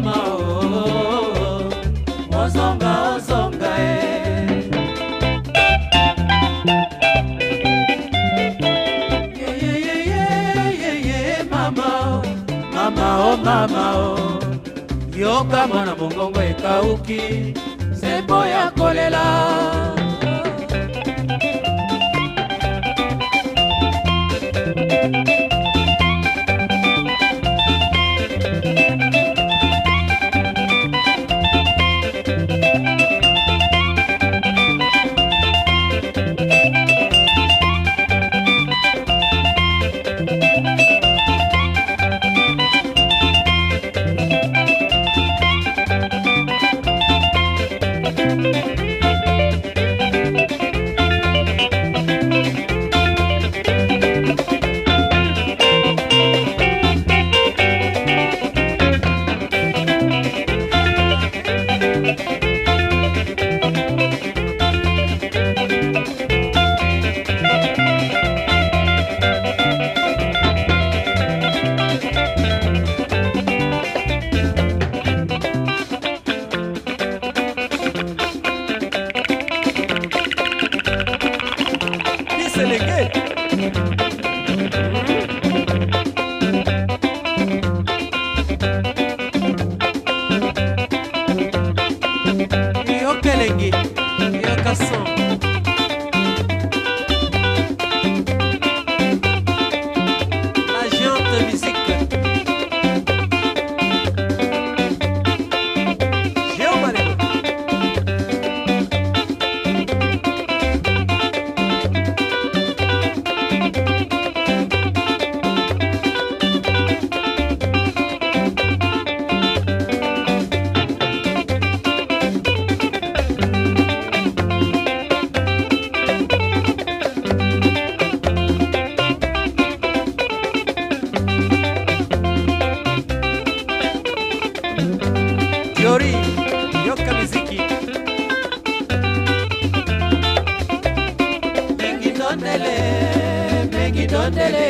mama o oh, mozonga ozonga eh. e yeyeyeyeye mama o oh, mama o oh, mama o yoka mwana mongongo ekauki sembo ya kolela dondele mbengi dondele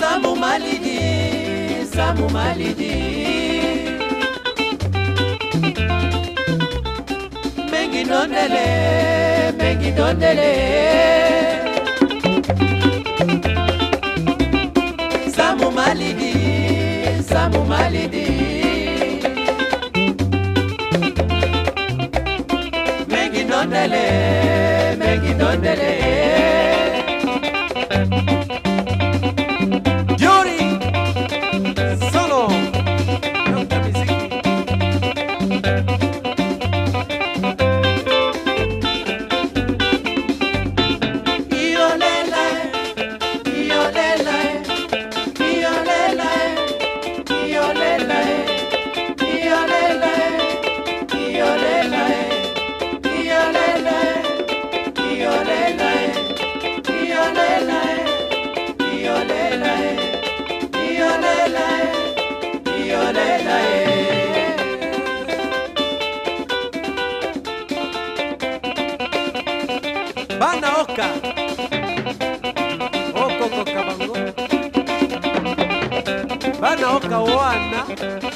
samu malidi samu malidi mbengi dondele mbengi dondele samu malidi samu malidi thank you na oka wana